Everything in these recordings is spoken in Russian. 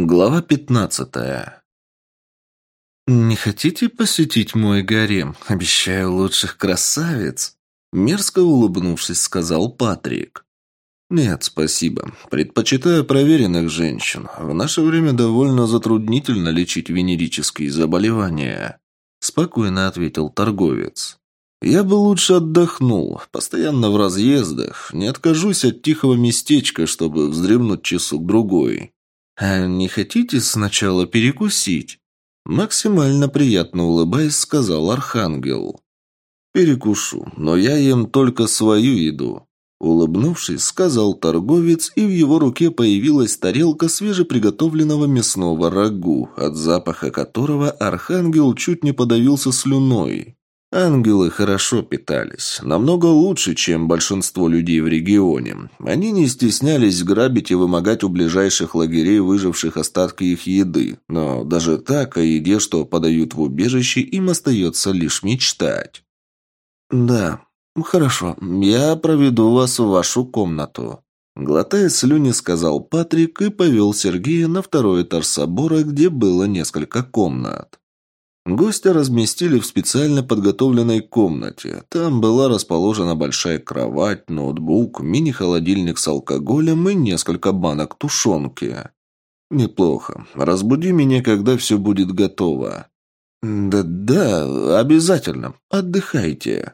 Глава пятнадцатая. «Не хотите посетить мой гарем? Обещаю лучших красавиц!» Мерзко улыбнувшись, сказал Патрик. «Нет, спасибо. Предпочитаю проверенных женщин. В наше время довольно затруднительно лечить венерические заболевания», спокойно ответил торговец. «Я бы лучше отдохнул. Постоянно в разъездах. Не откажусь от тихого местечка, чтобы вздремнуть часок-другой. «А не хотите сначала перекусить?» Максимально приятно улыбаясь, сказал Архангел. «Перекушу, но я ем только свою еду». Улыбнувшись, сказал торговец, и в его руке появилась тарелка свежеприготовленного мясного рагу, от запаха которого Архангел чуть не подавился слюной. Ангелы хорошо питались, намного лучше, чем большинство людей в регионе. Они не стеснялись грабить и вымогать у ближайших лагерей выживших остатки их еды. Но даже так о еде, что подают в убежище, им остается лишь мечтать. «Да, хорошо, я проведу вас в вашу комнату», Глотая слюни, сказал Патрик и повел Сергея на второй этаж собора, где было несколько комнат. Гостя разместили в специально подготовленной комнате. Там была расположена большая кровать, ноутбук, мини-холодильник с алкоголем и несколько банок тушенки. «Неплохо. Разбуди меня, когда все будет готово». «Да-да, обязательно. Отдыхайте».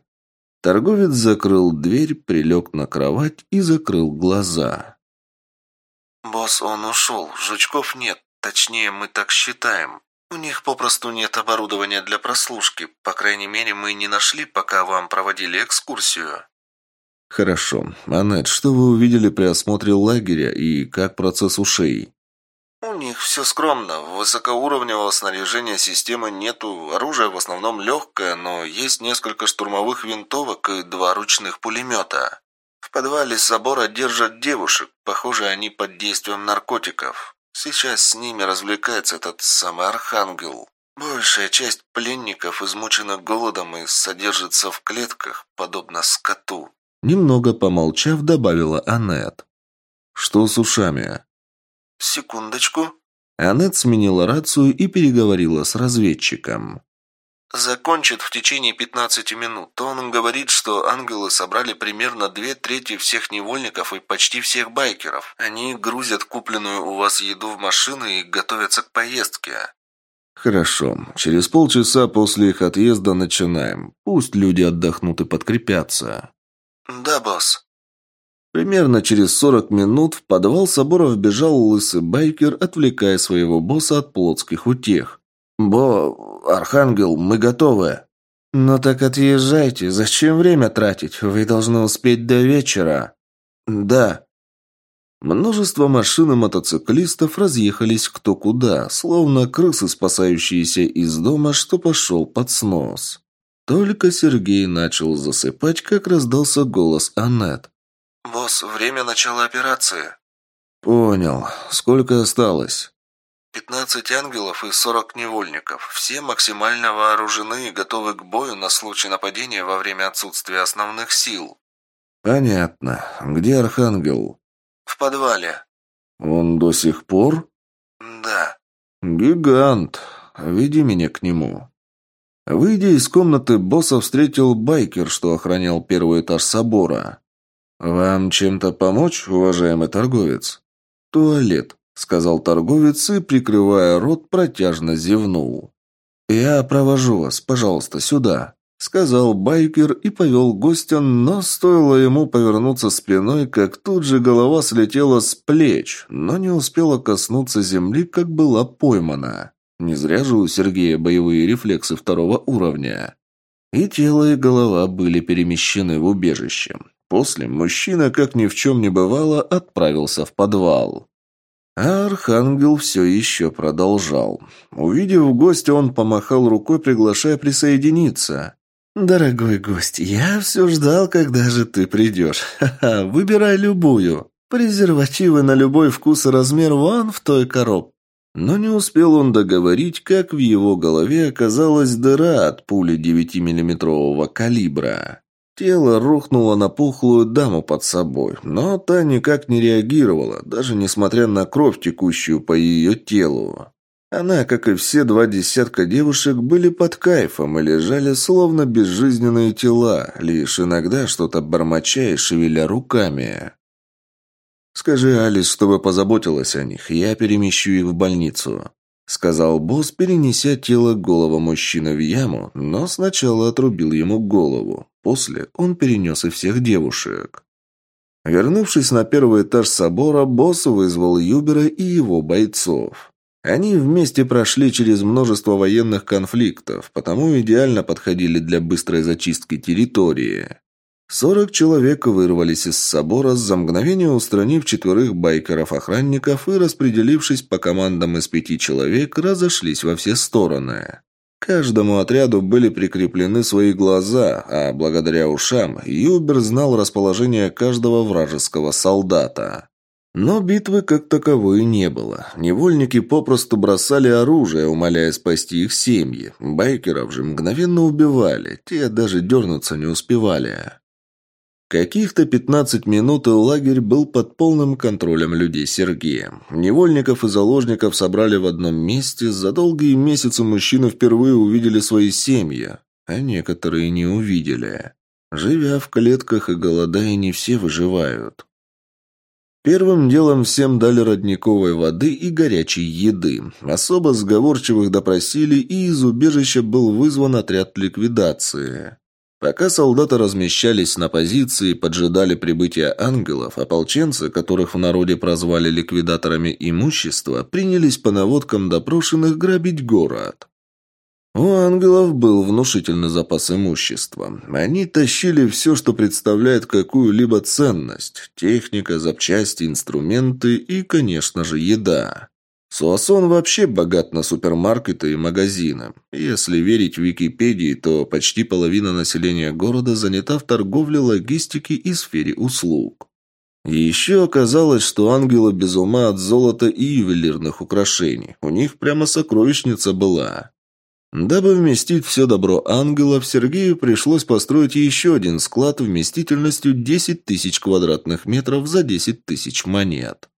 Торговец закрыл дверь, прилег на кровать и закрыл глаза. «Босс, он ушел. Жучков нет. Точнее, мы так считаем. У них попросту нет оборудования для прослушки. По крайней мере, мы не нашли, пока вам проводили экскурсию. Хорошо. Аннет, что вы увидели при осмотре лагеря и как процесс ушей? У них все скромно. Высокоуровневого снаряжения системы нету. Оружие в основном легкое, но есть несколько штурмовых винтовок и два ручных пулемета. В подвале собора держат девушек. Похоже, они под действием наркотиков. Сейчас с ними развлекается этот самый Архангел. Большая часть пленников измучена голодом и содержится в клетках, подобно скоту. Немного помолчав, добавила Аннет. «Что с ушами?» «Секундочку». Аннет сменила рацию и переговорила с разведчиком. Закончит в течение 15 минут. Он говорит, что ангелы собрали примерно две трети всех невольников и почти всех байкеров. Они грузят купленную у вас еду в машины и готовятся к поездке. Хорошо. Через полчаса после их отъезда начинаем. Пусть люди отдохнут и подкрепятся. Да, босс. Примерно через 40 минут в подвал собора вбежал лысый байкер, отвлекая своего босса от плотских утех. «Бо... Архангел, мы готовы». «Ну так отъезжайте. Зачем время тратить? Вы должны успеть до вечера». «Да». Множество машин и мотоциклистов разъехались кто куда, словно крысы, спасающиеся из дома, что пошел под снос. Только Сергей начал засыпать, как раздался голос Аннет. «Босс, время начала операции». «Понял. Сколько осталось?» Пятнадцать ангелов и сорок невольников. Все максимально вооружены и готовы к бою на случай нападения во время отсутствия основных сил. Понятно. Где Архангел? В подвале. Он до сих пор? Да. Гигант. Веди меня к нему. Выйдя из комнаты, босса встретил байкер, что охранял первый этаж собора. «Вам чем-то помочь, уважаемый торговец?» «Туалет», — сказал торговец и, прикрывая рот, протяжно зевнул. «Я провожу вас, пожалуйста, сюда», — сказал байкер и повел гостя, но стоило ему повернуться спиной, как тут же голова слетела с плеч, но не успела коснуться земли, как была поймана. Не зря же у Сергея боевые рефлексы второго уровня. И тело, и голова были перемещены в убежище. После мужчина, как ни в чем не бывало, отправился в подвал. А Архангел все еще продолжал. Увидев гостя, он помахал рукой, приглашая присоединиться. «Дорогой гость, я все ждал, когда же ты придешь. Ха-ха, выбирай любую. Презервативы на любой вкус и размер вон в той коробке». Но не успел он договорить, как в его голове оказалась дыра от пули 9-миллиметрового калибра. Тело рухнуло на пухлую даму под собой, но та никак не реагировала, даже несмотря на кровь, текущую по ее телу. Она, как и все два десятка девушек, были под кайфом и лежали словно безжизненные тела, лишь иногда что-то бормоча и шевеля руками. «Скажи Алис, чтобы позаботилась о них, я перемещу их в больницу», — сказал босс, перенеся тело голого мужчины в яму, но сначала отрубил ему голову. После он перенес и всех девушек. Вернувшись на первый этаж собора, босс вызвал Юбера и его бойцов. Они вместе прошли через множество военных конфликтов, потому идеально подходили для быстрой зачистки территории. Сорок человек вырвались из собора, за мгновение устранив четверых байкеров-охранников и, распределившись по командам из пяти человек, разошлись во все стороны. Каждому отряду были прикреплены свои глаза, а благодаря ушам Юбер знал расположение каждого вражеского солдата. Но битвы как таковой не было. Невольники попросту бросали оружие, умоляя спасти их семьи. Байкеров же мгновенно убивали, те даже дернуться не успевали. Каких-то 15 минут и лагерь был под полным контролем людей Сергея. Невольников и заложников собрали в одном месте. За долгие месяцы мужчины впервые увидели свои семьи, а некоторые не увидели. Живя в клетках и голодая, не все выживают. Первым делом всем дали родниковой воды и горячей еды. Особо сговорчивых допросили, и из убежища был вызван отряд ликвидации. Пока солдаты размещались на позиции и поджидали прибытия ангелов, ополченцы, которых в народе прозвали ликвидаторами имущества, принялись по наводкам допрошенных грабить город. У ангелов был внушительный запас имущества. Они тащили все, что представляет какую-либо ценность. Техника, запчасти, инструменты и, конечно же, еда. Суасон вообще богат на супермаркеты и магазины. Если верить Википедии, то почти половина населения города занята в торговле, логистике и сфере услуг. Еще оказалось, что ангелы без ума от золота и ювелирных украшений. У них прямо сокровищница была. Дабы вместить все добро ангелов, Сергею пришлось построить еще один склад вместительностью 10 тысяч квадратных метров за 10 тысяч монет.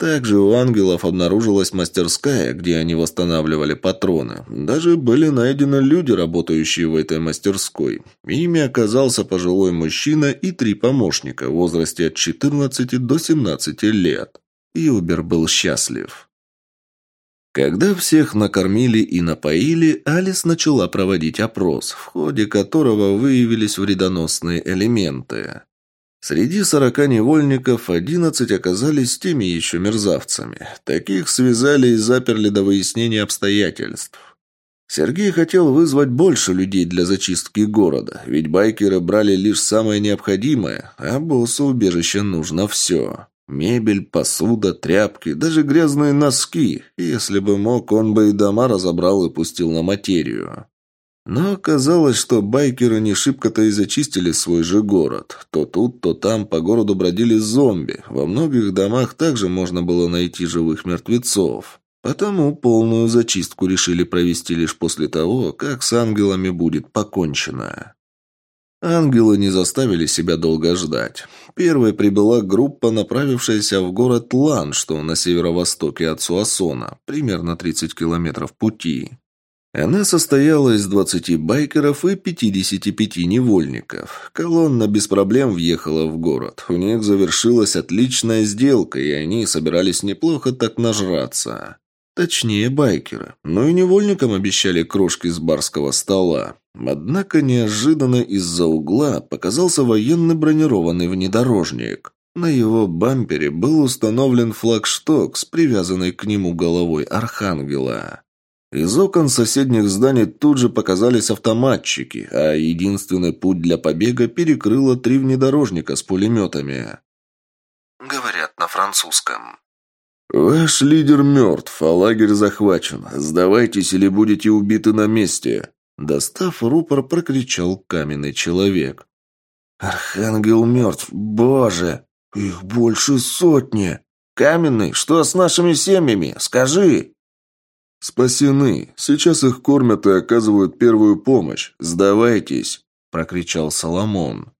Также у ангелов обнаружилась мастерская, где они восстанавливали патроны. Даже были найдены люди, работающие в этой мастерской. Ими оказался пожилой мужчина и три помощника в возрасте от 14 до 17 лет. Юбер был счастлив. Когда всех накормили и напоили, Алис начала проводить опрос, в ходе которого выявились вредоносные элементы. Среди сорока невольников одиннадцать оказались теми еще мерзавцами. Таких связали и заперли до выяснения обстоятельств. Сергей хотел вызвать больше людей для зачистки города, ведь байкеры брали лишь самое необходимое, а боссу убежища нужно все. Мебель, посуда, тряпки, даже грязные носки. Если бы мог, он бы и дома разобрал и пустил на материю. Но оказалось, что байкеры не шибко-то и зачистили свой же город. То тут, то там по городу бродили зомби. Во многих домах также можно было найти живых мертвецов. Потому полную зачистку решили провести лишь после того, как с ангелами будет покончено. Ангелы не заставили себя долго ждать. Первой прибыла группа, направившаяся в город Лан, что на северо-востоке от Суасона, примерно 30 километров пути. Она состояла из 20 байкеров и 55 невольников. Колонна без проблем въехала в город. У них завершилась отличная сделка, и они собирались неплохо так нажраться. Точнее, байкеры. Но и невольникам обещали крошки с барского стола. Однако неожиданно из-за угла показался военный бронированный внедорожник. На его бампере был установлен флагшток с привязанной к нему головой архангела. Из окон соседних зданий тут же показались автоматчики, а единственный путь для побега перекрыло три внедорожника с пулеметами. Говорят на французском. «Ваш лидер мертв, а лагерь захвачен. Сдавайтесь или будете убиты на месте!» Достав рупор, прокричал каменный человек. «Архангел мертв! Боже! Их больше сотни! Каменный, что с нашими семьями? Скажи!» «Спасены. Сейчас их кормят и оказывают первую помощь. Сдавайтесь!» – прокричал Соломон.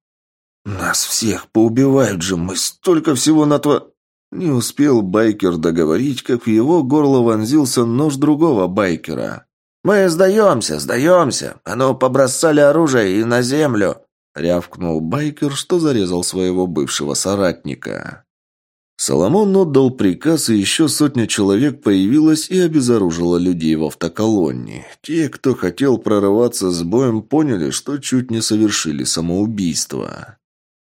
«Нас всех поубивают же, мы столько всего на то...» Не успел байкер договорить, как в его горло вонзился нож другого байкера. «Мы сдаемся, сдаемся! А ну, побросали оружие и на землю!» Рявкнул байкер, что зарезал своего бывшего соратника. Соломон отдал приказ, и еще сотня человек появилась и обезоружила людей в автоколонне. Те, кто хотел прорываться с боем, поняли, что чуть не совершили самоубийство.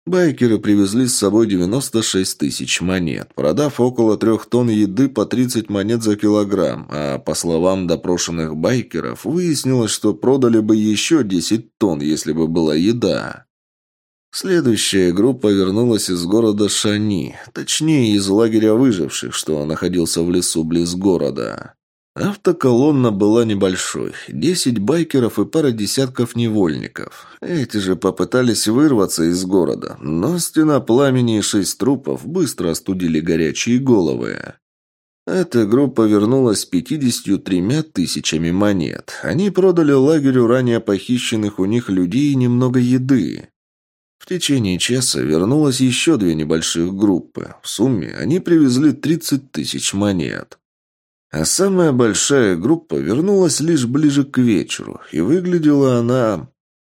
Байкеры привезли с собой 96 тысяч монет, продав около трех тонн еды по 30 монет за килограмм, а по словам допрошенных байкеров, выяснилось, что продали бы еще 10 тонн, если бы была еда. Следующая группа вернулась из города Шани, точнее из лагеря выживших, что находился в лесу близ города. Автоколонна была небольшой. Десять байкеров и пара десятков невольников. Эти же попытались вырваться из города, но стена пламени и шесть трупов быстро остудили горячие головы. Эта группа вернулась с 53 тысячами монет. Они продали лагерю ранее похищенных у них людей немного еды. В течение часа вернулось еще две небольших группы. В сумме они привезли 30 тысяч монет. А самая большая группа вернулась лишь ближе к вечеру, и выглядела она...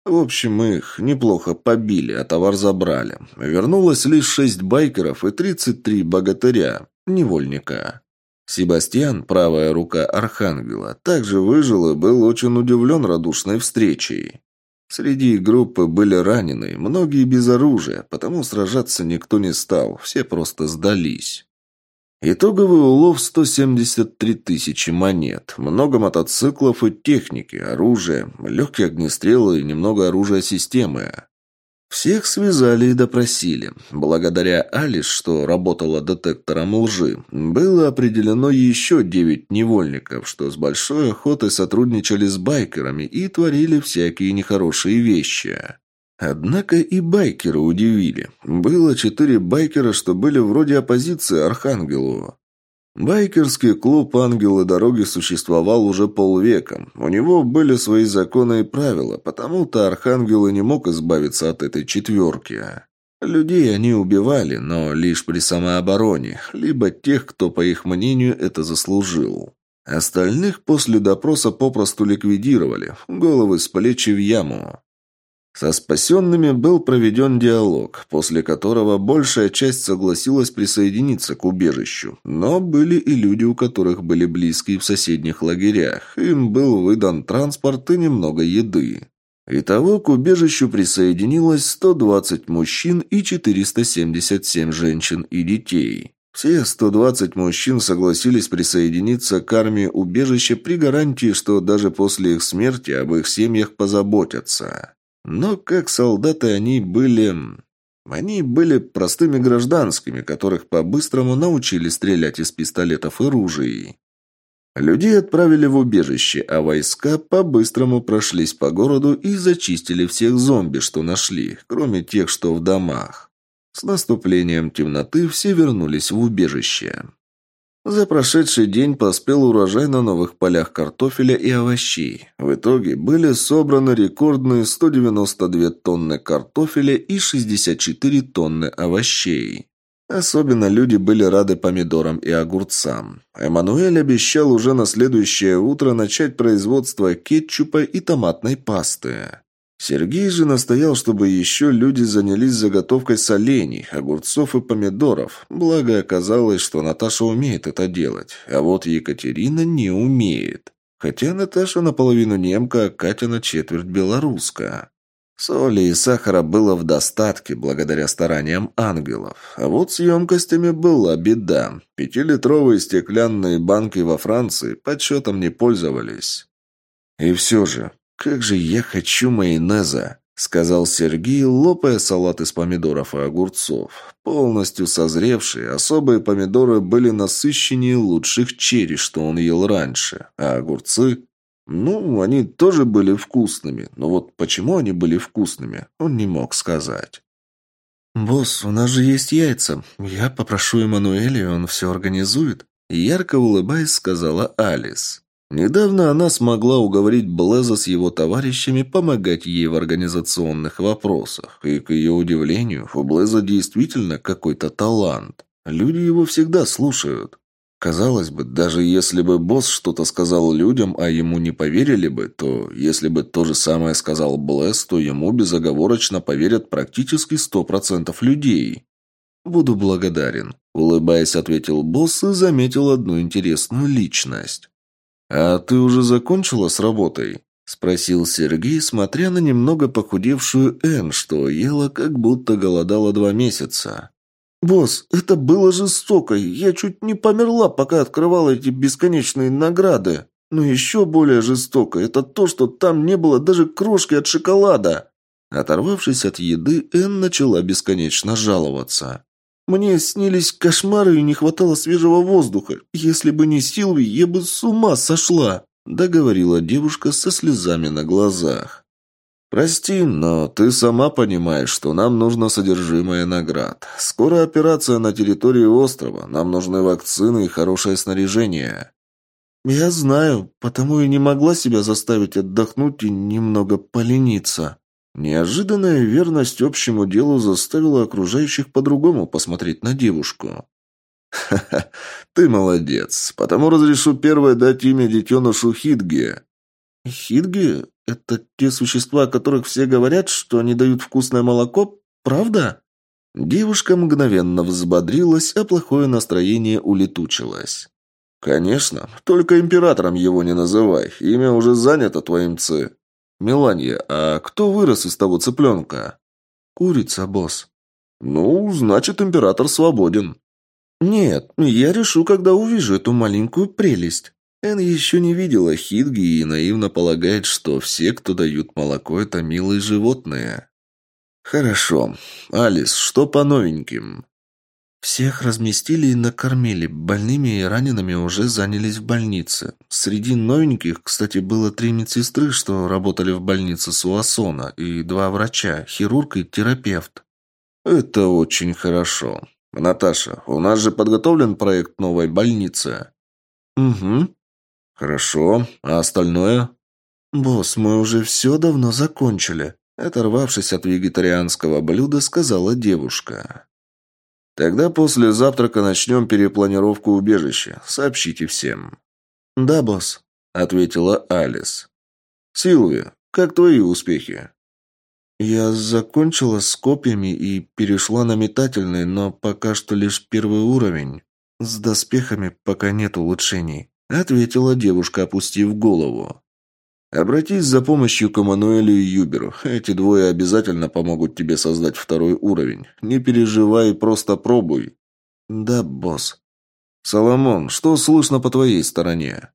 В общем, их неплохо побили, а товар забрали. Вернулось лишь шесть байкеров и тридцать три богатыря, невольника. Себастьян, правая рука Архангела, также выжил и был очень удивлен радушной встречей. Среди группы были ранены, многие без оружия, потому сражаться никто не стал, все просто сдались. Итоговый улов 173 тысячи монет, много мотоциклов и техники, оружия, легкие огнестрелы и немного оружия системы. Всех связали и допросили. Благодаря Алис, что работала детектором лжи, было определено еще девять невольников, что с большой охотой сотрудничали с байкерами и творили всякие нехорошие вещи. Однако и байкеры удивили. Было четыре байкера, что были вроде оппозиции Архангелу. Байкерский клуб «Ангелы дороги» существовал уже полвека. У него были свои законы и правила, потому-то Архангел не мог избавиться от этой четверки. Людей они убивали, но лишь при самообороне, либо тех, кто, по их мнению, это заслужил. Остальных после допроса попросту ликвидировали, головы с плечи в яму. Со спасенными был проведен диалог, после которого большая часть согласилась присоединиться к убежищу, но были и люди, у которых были близкие в соседних лагерях. Им был выдан транспорт и немного еды. Итого к убежищу присоединилось 120 мужчин и 477 женщин и детей. Все 120 мужчин согласились присоединиться к армии убежища при гарантии, что даже после их смерти об их семьях позаботятся. Но как солдаты они были... Они были простыми гражданскими, которых по-быстрому научили стрелять из пистолетов и ружей. Людей отправили в убежище, а войска по-быстрому прошлись по городу и зачистили всех зомби, что нашли, кроме тех, что в домах. С наступлением темноты все вернулись в убежище. За прошедший день поспел урожай на новых полях картофеля и овощей. В итоге были собраны рекордные 192 тонны картофеля и 64 тонны овощей. Особенно люди были рады помидорам и огурцам. Эммануэль обещал уже на следующее утро начать производство кетчупа и томатной пасты. Сергей же настоял, чтобы еще люди занялись заготовкой солений, огурцов и помидоров, благо оказалось, что Наташа умеет это делать, а вот Екатерина не умеет. Хотя Наташа наполовину немка, а Катя на четверть белоруска. Соли и сахара было в достатке, благодаря стараниям ангелов. А вот с емкостями была беда. Пятилитровые стеклянные банки во Франции подсчетом не пользовались. И все же, «Как же я хочу майонеза!» — сказал Сергей, лопая салат из помидоров и огурцов. Полностью созревшие, особые помидоры были насыщеннее лучших черри, что он ел раньше. А огурцы... Ну, они тоже были вкусными, но вот почему они были вкусными, он не мог сказать. «Босс, у нас же есть яйца. Я попрошу Эммануэля, он все организует», — ярко улыбаясь, сказала Алис. Недавно она смогла уговорить Блеза с его товарищами помогать ей в организационных вопросах, и, к ее удивлению, у Блеза действительно какой-то талант. Люди его всегда слушают. Казалось бы, даже если бы босс что-то сказал людям, а ему не поверили бы, то если бы то же самое сказал Блэс, то ему безоговорочно поверят практически сто процентов людей. «Буду благодарен», – улыбаясь, ответил босс и заметил одну интересную личность. «А ты уже закончила с работой?» – спросил Сергей, смотря на немного похудевшую Энн, что ела, как будто голодала два месяца. «Босс, это было жестоко. Я чуть не померла, пока открывала эти бесконечные награды. Но еще более жестоко – это то, что там не было даже крошки от шоколада». Оторвавшись от еды, Энн начала бесконечно жаловаться. «Мне снились кошмары и не хватало свежего воздуха. Если бы не Силви, я бы с ума сошла», – договорила девушка со слезами на глазах. «Прости, но ты сама понимаешь, что нам нужно содержимое наград. Скоро операция на территории острова. Нам нужны вакцины и хорошее снаряжение». «Я знаю, потому и не могла себя заставить отдохнуть и немного полениться». Неожиданная верность общему делу заставила окружающих по-другому посмотреть на девушку. «Ха-ха, ты молодец. Потому разрешу первое дать имя детенышу Хидге». «Хидге? Это те существа, о которых все говорят, что они дают вкусное молоко? Правда? Девушка мгновенно взбодрилась, а плохое настроение улетучилось. «Конечно. Только императором его не называй. Имя уже занято твоим цы. Меланья, а кто вырос из того цыпленка?» «Курица, босс». «Ну, значит, император свободен». «Нет, я решу, когда увижу эту маленькую прелесть». Эн еще не видела Хидги и наивно полагает, что все, кто дают молоко, это милые животные. Хорошо. Алис, что по новеньким? Всех разместили и накормили. Больными и ранеными уже занялись в больнице. Среди новеньких, кстати, было три медсестры, что работали в больнице Суасона, и два врача, хирург и терапевт. Это очень хорошо. Наташа, у нас же подготовлен проект новой больницы. Угу. «Хорошо. А остальное?» «Босс, мы уже все давно закончили», – оторвавшись от вегетарианского блюда, сказала девушка. «Тогда после завтрака начнем перепланировку убежища. Сообщите всем». «Да, босс», – ответила Алис. «Силви, как твои успехи?» «Я закончила с копьями и перешла на метательные, но пока что лишь первый уровень. С доспехами пока нет улучшений». — ответила девушка, опустив голову. «Обратись за помощью к Эммануэлю и Юберу. Эти двое обязательно помогут тебе создать второй уровень. Не переживай, просто пробуй». «Да, босс». «Соломон, что слышно по твоей стороне?»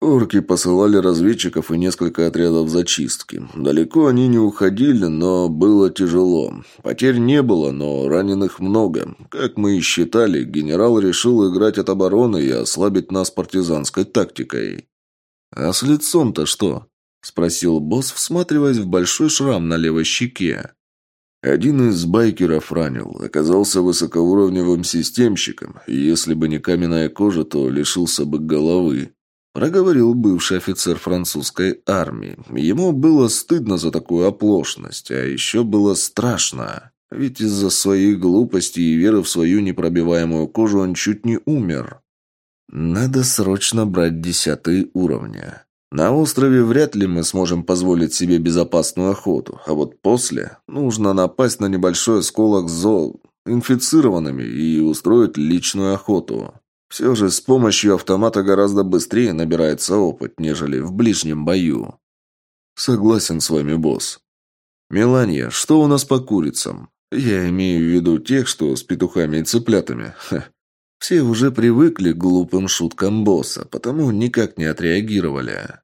Орки посылали разведчиков и несколько отрядов зачистки. Далеко они не уходили, но было тяжело. Потерь не было, но раненых много. Как мы и считали, генерал решил играть от обороны и ослабить нас партизанской тактикой. «А с лицом-то что?» – спросил босс, всматриваясь в большой шрам на левой щеке. Один из байкеров ранил, оказался высокоуровневым системщиком, и если бы не каменная кожа, то лишился бы головы. Проговорил бывший офицер французской армии. Ему было стыдно за такую оплошность, а еще было страшно. Ведь из-за своей глупости и веры в свою непробиваемую кожу он чуть не умер. Надо срочно брать десятые уровни. На острове вряд ли мы сможем позволить себе безопасную охоту, а вот после нужно напасть на небольшой осколок зо... инфицированными и устроить личную охоту. Все же с помощью автомата гораздо быстрее набирается опыт, нежели в ближнем бою. Согласен с вами, босс. Меланья, что у нас по курицам? Я имею в виду тех, что с петухами и цыплятами. Ха. Все уже привыкли к глупым шуткам босса, потому никак не отреагировали.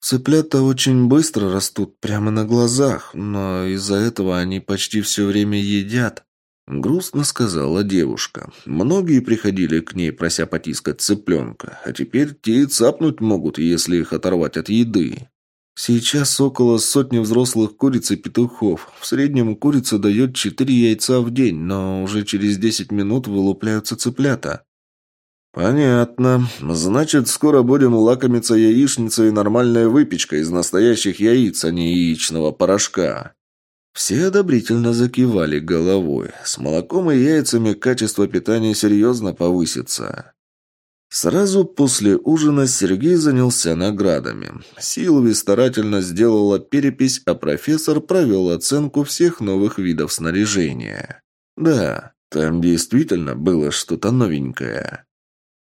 Цыплята очень быстро растут прямо на глазах, но из-за этого они почти все время едят. Грустно сказала девушка. Многие приходили к ней, прося потискать цыпленка, а теперь те и цапнуть могут, если их оторвать от еды. Сейчас около сотни взрослых куриц и петухов. В среднем курица дает четыре яйца в день, но уже через десять минут вылупляются цыплята. «Понятно. Значит, скоро будем лакомиться яичницей и нормальной выпечкой из настоящих яиц, а не яичного порошка». Все одобрительно закивали головой. С молоком и яйцами качество питания серьезно повысится. Сразу после ужина Сергей занялся наградами. Силви старательно сделала перепись, а профессор провел оценку всех новых видов снаряжения. Да, там действительно было что-то новенькое.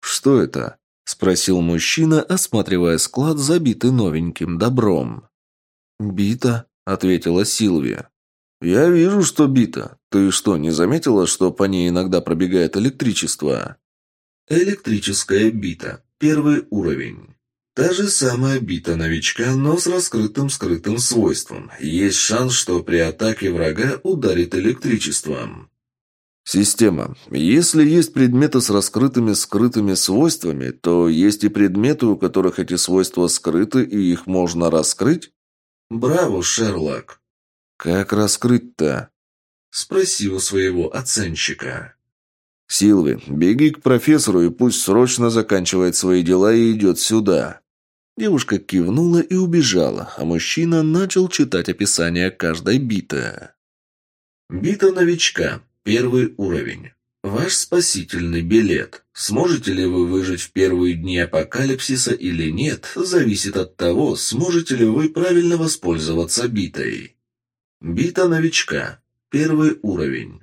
«Что это?» – спросил мужчина, осматривая склад, забитый новеньким добром. «Бита», – ответила Силвия. «Я вижу, что бита. Ты что, не заметила, что по ней иногда пробегает электричество?» Электрическая бита. Первый уровень. Та же самая бита новичка, но с раскрытым скрытым свойством. Есть шанс, что при атаке врага ударит электричеством. Система. Если есть предметы с раскрытыми скрытыми свойствами, то есть и предметы, у которых эти свойства скрыты, и их можно раскрыть? Браво, Шерлок. Как раскрыть-то? Спроси у своего оценщика. Силви, беги к профессору и пусть срочно заканчивает свои дела и идет сюда. Девушка кивнула и убежала, а мужчина начал читать описание каждой биты. Бита новичка. Первый уровень. Ваш спасительный билет. Сможете ли вы выжить в первые дни апокалипсиса или нет, зависит от того, сможете ли вы правильно воспользоваться битой. Бита новичка. Первый уровень.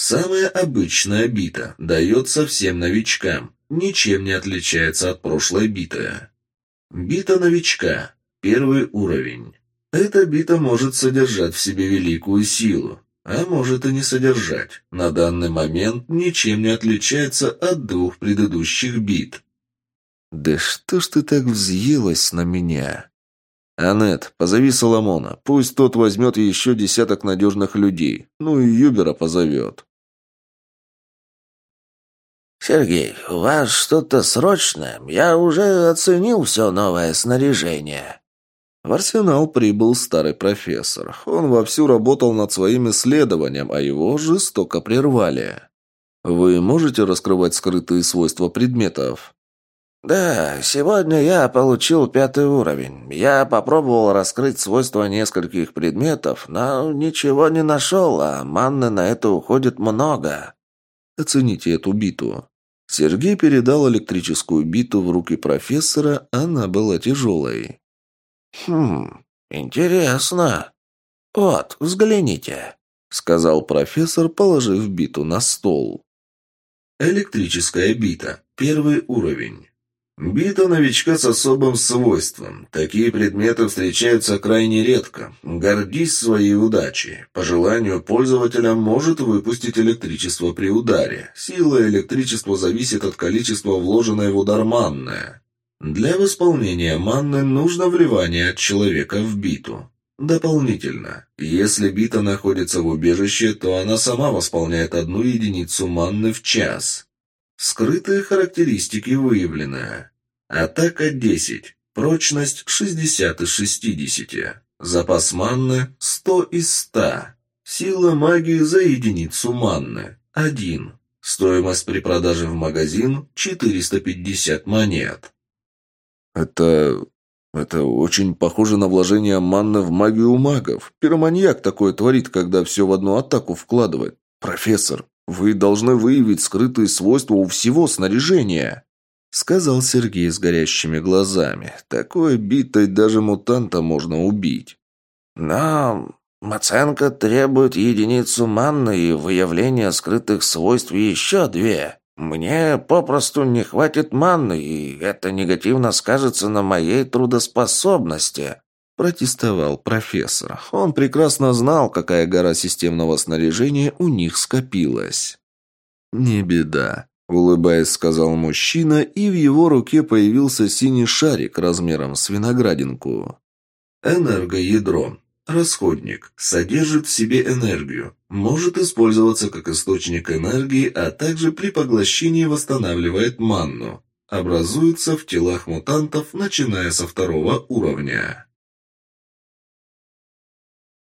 Самая обычная бита, дается всем новичкам, ничем не отличается от прошлой биты. Бита новичка. Первый уровень. Эта бита может содержать в себе великую силу, а может и не содержать. На данный момент ничем не отличается от двух предыдущих бит. «Да что ж ты так взъелась на меня?» «Аннет, позови Соломона. Пусть тот возьмет еще десяток надежных людей. Ну и Юбера позовет». «Сергей, у вас что-то срочное? Я уже оценил все новое снаряжение». В арсенал прибыл старый профессор. Он вовсю работал над своим исследованием, а его жестоко прервали. «Вы можете раскрывать скрытые свойства предметов?» «Да, сегодня я получил пятый уровень. Я попробовал раскрыть свойства нескольких предметов, но ничего не нашел, а манны на это уходит много». «Оцените эту биту». Сергей передал электрическую биту в руки профессора, она была тяжелой. «Хм, интересно. Вот, взгляните», — сказал профессор, положив биту на стол. Электрическая бита. Первый уровень. Бита новичка с особым свойством. Такие предметы встречаются крайне редко. Гордись своей удачей. По желанию пользователя может выпустить электричество при ударе. Сила электричества зависит от количества вложенной в удар манны. Для восполнения манны нужно вливание от человека в биту. Дополнительно, если бита находится в убежище, то она сама восполняет одну единицу манны в час. Скрытые характеристики выявлены. Атака 10. Прочность 60 из 60. Запас манны 100 из 100. Сила магии за единицу манны 1. Стоимость при продаже в магазин 450 монет. Это... это очень похоже на вложение манны в магию магов. Пироманьяк такое творит, когда все в одну атаку вкладывает. Профессор, «Вы должны выявить скрытые свойства у всего снаряжения», — сказал Сергей с горящими глазами. «Такой битой даже мутанта можно убить». «Но оценка требует единицу манны и выявления скрытых свойств еще две. Мне попросту не хватит манны, и это негативно скажется на моей трудоспособности», Протестовал профессор. Он прекрасно знал, какая гора системного снаряжения у них скопилась. «Не беда», — улыбаясь, сказал мужчина, и в его руке появился синий шарик размером с виноградинку. «Энергоядро. Расходник. Содержит в себе энергию. Может использоваться как источник энергии, а также при поглощении восстанавливает манну. Образуется в телах мутантов, начиная со второго уровня».